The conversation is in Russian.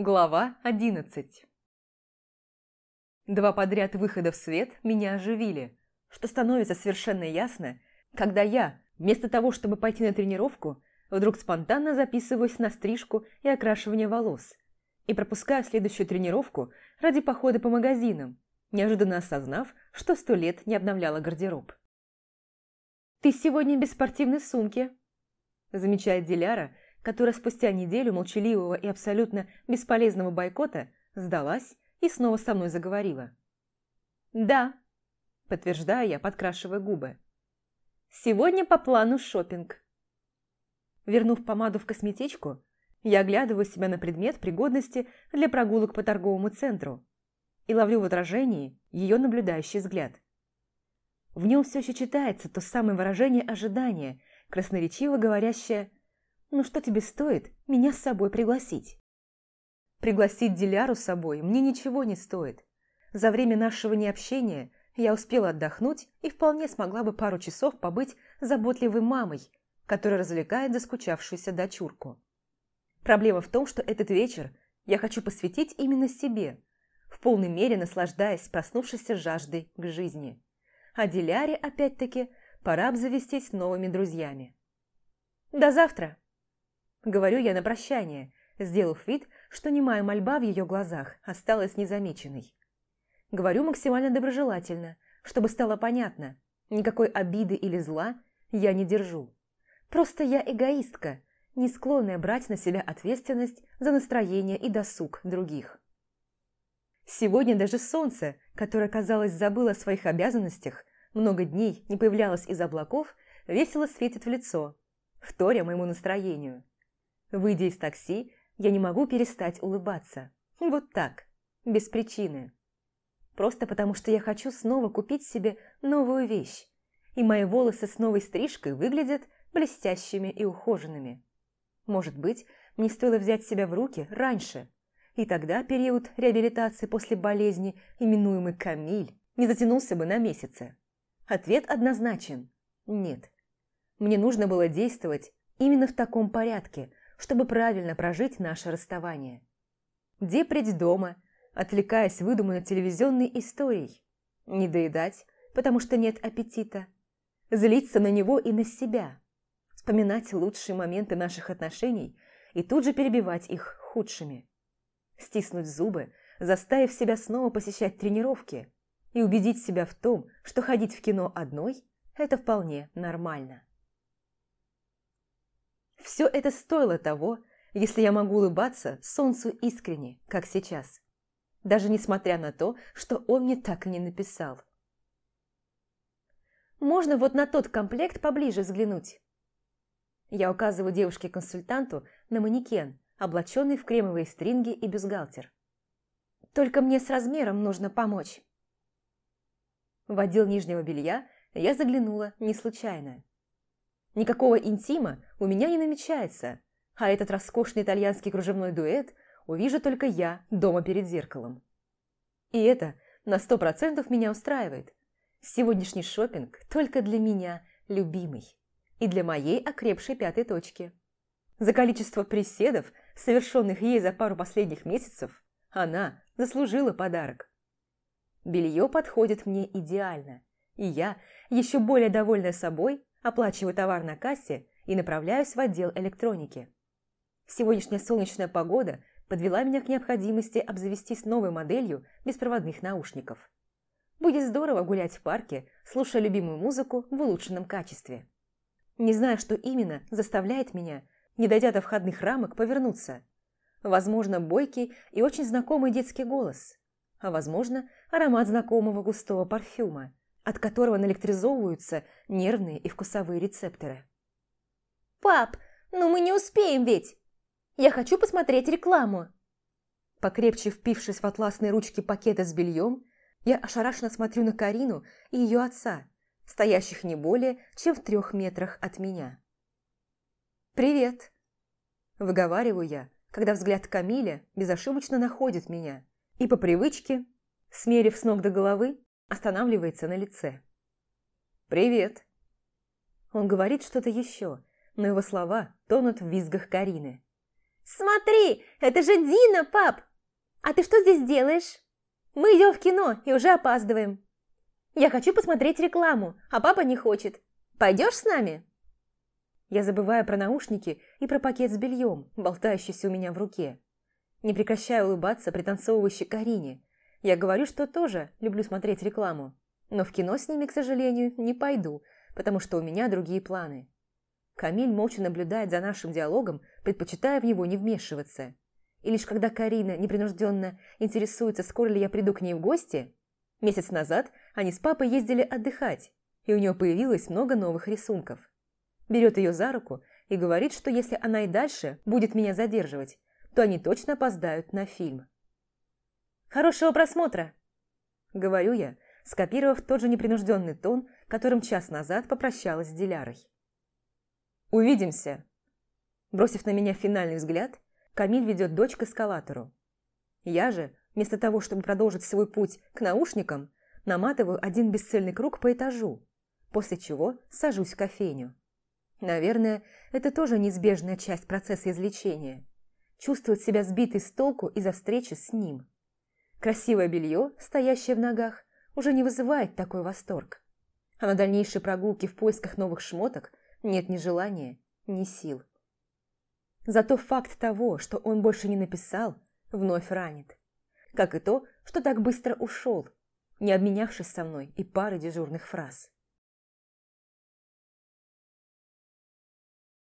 Глава 11 Два подряд выхода в свет меня оживили, что становится совершенно ясно, когда я, вместо того, чтобы пойти на тренировку, вдруг спонтанно записываюсь на стрижку и окрашивание волос и пропускаю следующую тренировку ради похода по магазинам, неожиданно осознав, что сто лет не обновляла гардероб. «Ты сегодня без спортивной сумки», замечает Диляра, которая спустя неделю молчаливого и абсолютно бесполезного бойкота сдалась и снова со мной заговорила. «Да», – подтверждаю я, подкрашивая губы. «Сегодня по плану шопинг. Вернув помаду в косметичку, я оглядываю себя на предмет пригодности для прогулок по торговому центру и ловлю в отражении ее наблюдающий взгляд. В нем все еще читается то самое выражение ожидания, красноречиво говорящее «Ну что тебе стоит меня с собой пригласить?» Пригласить Диляру с собой мне ничего не стоит. За время нашего необщения я успела отдохнуть и вполне смогла бы пару часов побыть заботливой мамой, которая развлекает заскучавшуюся дочурку. Проблема в том, что этот вечер я хочу посвятить именно себе, в полной мере наслаждаясь проснувшейся жаждой к жизни. А Диляре, опять-таки, пора обзавестись новыми друзьями. «До завтра!» Говорю я на прощание, сделав вид, что немая мольба в ее глазах осталась незамеченной. Говорю максимально доброжелательно, чтобы стало понятно, никакой обиды или зла я не держу. Просто я эгоистка, не склонная брать на себя ответственность за настроение и досуг других. Сегодня даже солнце, которое, казалось, забыло о своих обязанностях, много дней не появлялось из облаков, весело светит в лицо, вторя моему настроению. Выйдя из такси, я не могу перестать улыбаться. Вот так, без причины. Просто потому, что я хочу снова купить себе новую вещь, и мои волосы с новой стрижкой выглядят блестящими и ухоженными. Может быть, мне стоило взять себя в руки раньше, и тогда период реабилитации после болезни, именуемый Камиль, не затянулся бы на месяцы. Ответ однозначен – нет. Мне нужно было действовать именно в таком порядке, чтобы правильно прожить наше расставание. Деприть дома, отвлекаясь выдуманной телевизионной историей. Не доедать, потому что нет аппетита. Злиться на него и на себя. Вспоминать лучшие моменты наших отношений и тут же перебивать их худшими. Стиснуть зубы, заставив себя снова посещать тренировки и убедить себя в том, что ходить в кино одной – это вполне нормально. Все это стоило того, если я могу улыбаться солнцу искренне, как сейчас. Даже несмотря на то, что он мне так и не написал. «Можно вот на тот комплект поближе взглянуть?» Я указываю девушке-консультанту на манекен, облаченный в кремовые стринги и бюстгальтер. «Только мне с размером нужно помочь». В отдел нижнего белья я заглянула не случайно. Никакого интима у меня не намечается, а этот роскошный итальянский кружевной дуэт увижу только я дома перед зеркалом. И это на сто процентов меня устраивает. Сегодняшний шопинг только для меня любимый и для моей окрепшей пятой точки. За количество приседов, совершенных ей за пару последних месяцев, она заслужила подарок. Белье подходит мне идеально, и я, еще более довольная собой, оплачиваю товар на кассе и направляюсь в отдел электроники. Сегодняшняя солнечная погода подвела меня к необходимости обзавестись новой моделью беспроводных наушников. Будет здорово гулять в парке, слушая любимую музыку в улучшенном качестве. Не знаю, что именно заставляет меня, не дойдя до входных рамок, повернуться. Возможно, бойкий и очень знакомый детский голос. А возможно, аромат знакомого густого парфюма от которого наэлектризовываются нервные и вкусовые рецепторы. «Пап, ну мы не успеем ведь! Я хочу посмотреть рекламу!» Покрепче впившись в атласные ручки пакета с бельем, я ошарашенно смотрю на Карину и ее отца, стоящих не более, чем в трех метрах от меня. «Привет!» – выговариваю я, когда взгляд Камиля безошибочно находит меня, и по привычке, смерив с ног до головы, останавливается на лице. «Привет!» Он говорит что-то еще, но его слова тонут в визгах Карины. Смотри, это же Дина, пап! А ты что здесь делаешь? Мы идем в кино и уже опаздываем. Я хочу посмотреть рекламу, а папа не хочет. Пойдешь с нами?» Я забываю про наушники и про пакет с бельем, болтающийся у меня в руке. Не прекращаю улыбаться пританцовывающей Карине. Я говорю, что тоже люблю смотреть рекламу. Но в кино с ними, к сожалению, не пойду, потому что у меня другие планы. Камиль молча наблюдает за нашим диалогом, предпочитая в него не вмешиваться. И лишь когда Карина непринужденно интересуется, скоро ли я приду к ней в гости, месяц назад они с папой ездили отдыхать, и у нее появилось много новых рисунков. Берет ее за руку и говорит, что если она и дальше будет меня задерживать, то они точно опоздают на фильм. «Хорошего просмотра!» – говорю я, скопировав тот же непринужденный тон, которым час назад попрощалась с Дилярой. «Увидимся!» Бросив на меня финальный взгляд, Камиль ведет дочь к эскалатору. Я же, вместо того, чтобы продолжить свой путь к наушникам, наматываю один бесцельный круг по этажу, после чего сажусь в кофейню. Наверное, это тоже неизбежная часть процесса излечения. Чувствовать себя сбитой с толку из-за встречи с ним. Красивое белье, стоящее в ногах, уже не вызывает такой восторг. А на дальнейшие прогулки в поисках новых шмоток нет ни желания, ни сил. Зато факт того, что он больше не написал, вновь ранит. Как и то, что так быстро ушел, не обменявшись со мной и парой дежурных фраз.